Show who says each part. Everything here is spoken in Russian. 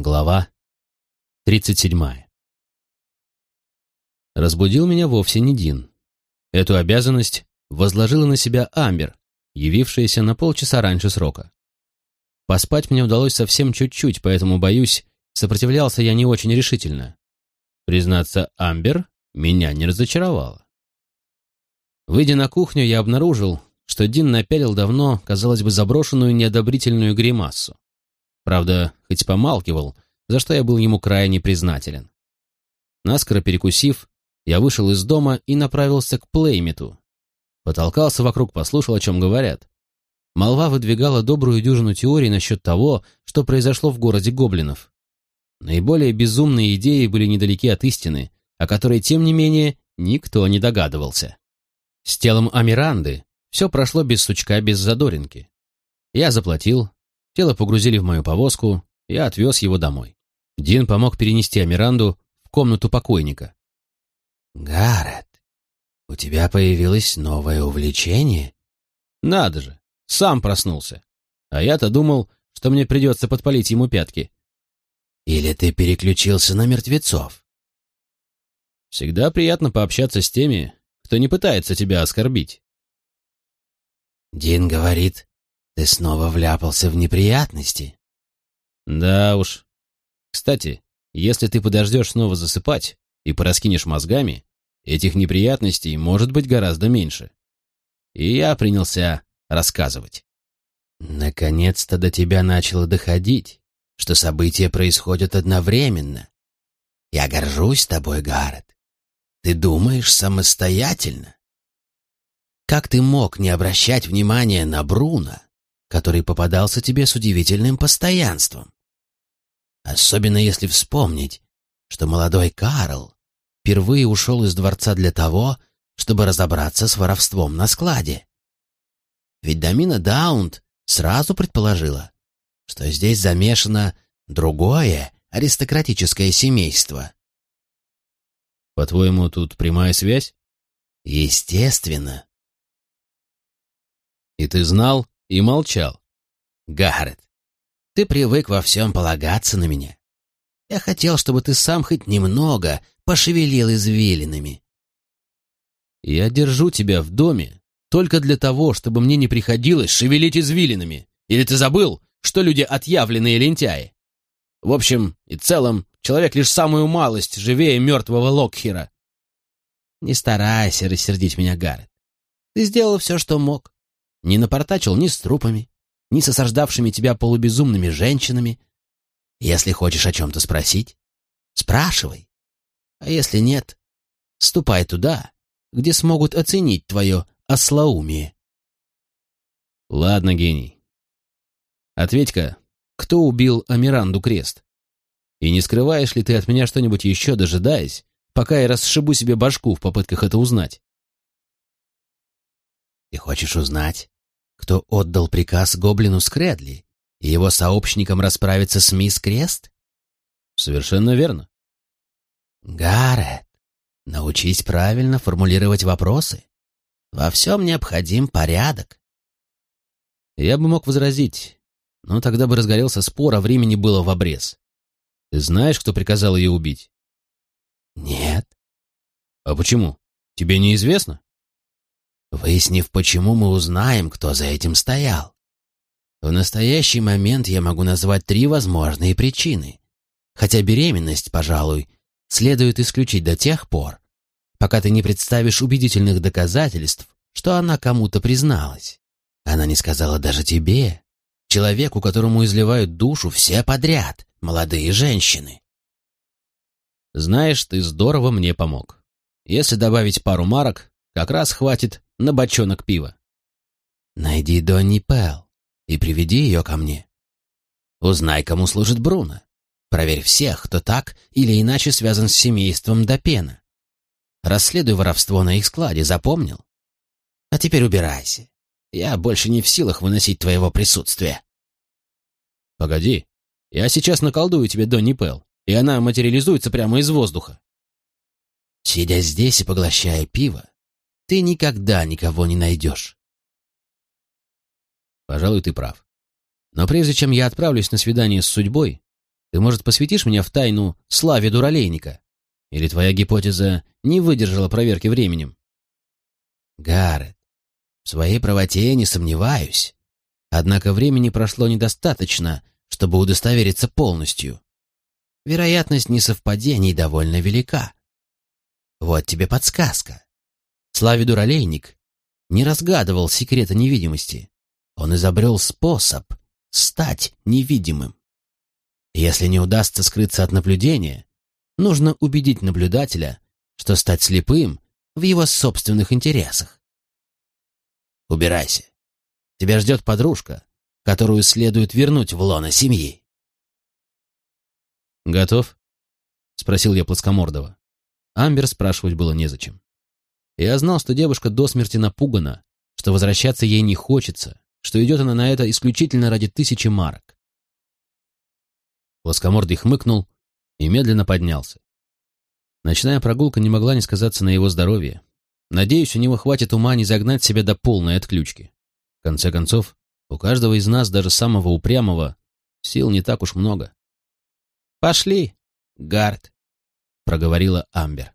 Speaker 1: Глава 37. Разбудил меня вовсе не Дин. Эту обязанность возложила на себя Амбер, явившаяся на полчаса раньше срока. Поспать мне удалось совсем чуть-чуть, поэтому, боюсь, сопротивлялся я не очень решительно. Признаться, Амбер меня не разочаровала. Выйдя на кухню, я обнаружил, что Дин напялил давно, казалось бы, заброшенную неодобрительную гримасу. Правда, хоть помалкивал, за что я был ему крайне признателен. Наскоро перекусив, я вышел из дома и направился к Плеймиту. Потолкался вокруг, послушал, о чем говорят. Молва выдвигала добрую дюжину теорий насчет того, что произошло в городе гоблинов. Наиболее безумные идеи были недалеки от истины, о которой, тем не менее, никто не догадывался. С телом Амиранды все прошло без сучка, без задоринки. Я заплатил, Тело погрузили в мою повозку, я отвез его домой. Дин помог перенести Амиранду в комнату покойника.
Speaker 2: «Гаррет, у тебя появилось новое увлечение?»
Speaker 1: «Надо же, сам проснулся. А я-то думал, что мне придется подпалить ему пятки».
Speaker 2: «Или ты переключился на мертвецов?»
Speaker 1: «Всегда приятно пообщаться с теми, кто не пытается тебя оскорбить».
Speaker 2: Дин говорит, ты снова вляпался в неприятности.
Speaker 1: Да уж. Кстати, если ты подождешь снова засыпать и пораскинешь мозгами, этих неприятностей может быть гораздо меньше. И я принялся рассказывать.
Speaker 2: Наконец-то до тебя начало доходить, что события происходят одновременно. Я горжусь тобой, Гаррет. Ты думаешь самостоятельно. Как ты мог не обращать внимания на Бруно, который попадался тебе с удивительным постоянством. Особенно если вспомнить, что молодой Карл впервые ушел из дворца для того, чтобы разобраться с воровством на складе. Ведь Дамина Даунт сразу предположила, что здесь замешано другое аристократическое семейство.
Speaker 1: По-твоему, тут прямая связь?
Speaker 2: Естественно.
Speaker 1: И ты знал, и молчал.
Speaker 2: «Гаррет, ты привык во всем полагаться на меня. Я хотел, чтобы ты сам хоть немного пошевелил извилинами».
Speaker 1: «Я держу тебя в доме только для того, чтобы мне не приходилось шевелить извилинами. Или ты забыл, что люди отъявленные лентяи? В общем и целом, человек лишь самую малость живее мертвого Локхера».
Speaker 2: «Не старайся рассердить меня, Гаррет. Ты сделал все, что мог не напортачил ни с трупами, ни с осаждавшими тебя полубезумными женщинами. Если хочешь о чем-то спросить, спрашивай. А если нет, ступай туда, где смогут оценить твое ослоумие.
Speaker 1: Ладно, гений. Ответь-ка, кто убил Амиранду Крест? И не скрываешь ли ты от меня что-нибудь еще, дожидаясь, пока я расшибу себе башку в попытках это узнать?
Speaker 2: Ты хочешь узнать, кто отдал приказ гоблину Скредли и его сообщникам расправиться с мисс Крест?
Speaker 1: Совершенно верно.
Speaker 2: Гаррет, научись правильно формулировать вопросы. Во всем необходим порядок.
Speaker 1: Я бы мог возразить, но тогда бы разгорелся спор, а времени было в обрез. Ты знаешь, кто приказал ее убить?
Speaker 2: Нет.
Speaker 1: А почему? Тебе неизвестно?
Speaker 2: Выяснив, почему, мы узнаем, кто за этим стоял. В настоящий момент я могу назвать три возможные причины. Хотя беременность, пожалуй, следует исключить до тех пор, пока ты не представишь убедительных доказательств, что она кому-то призналась. Она не сказала даже тебе, человеку, которому изливают душу все подряд, молодые женщины.
Speaker 1: Знаешь, ты здорово мне помог. Если добавить пару марок, как раз хватит на бочонок пива.
Speaker 2: Найди Донни Пэл и приведи ее ко мне. Узнай, кому служит Бруно. Проверь всех, кто так или иначе связан с семейством Допена. Расследуй воровство на их складе, запомнил? А теперь убирайся. Я больше не в силах выносить твоего присутствия.
Speaker 1: Погоди, я сейчас наколдую тебе Донни Пэл, и она материализуется прямо из воздуха.
Speaker 2: Сидя здесь и поглощая пиво, ты никогда никого не найдешь.
Speaker 1: Пожалуй, ты прав. Но прежде чем я отправлюсь на свидание с судьбой, Ты, может, посвятишь меня в тайну славе дуралейника? Или твоя гипотеза не выдержала проверки временем?
Speaker 2: Гаррет, в своей правоте я не сомневаюсь. Однако времени прошло недостаточно, чтобы удостовериться полностью. Вероятность несовпадений довольно велика. Вот тебе подсказка. Славе Дуралейник не разгадывал секрета невидимости. Он изобрел способ стать невидимым. Если не удастся скрыться от наблюдения, нужно убедить наблюдателя, что стать слепым в его собственных интересах. Убирайся. Тебя ждет подружка, которую следует вернуть в лоно семьи.
Speaker 1: «Готов?» — спросил я плоскомордого. Амбер спрашивать было незачем. Я знал, что девушка до смерти напугана, что возвращаться ей не хочется, что идет она на это исключительно ради тысячи марок. Плоскомордый хмыкнул и медленно поднялся. Ночная прогулка не могла не сказаться на его здоровье. Надеюсь, у него хватит ума не загнать себя до полной отключки. В конце концов, у каждого из нас, даже самого упрямого, сил не так уж много. «Пошли, Гард», — проговорила Амбер.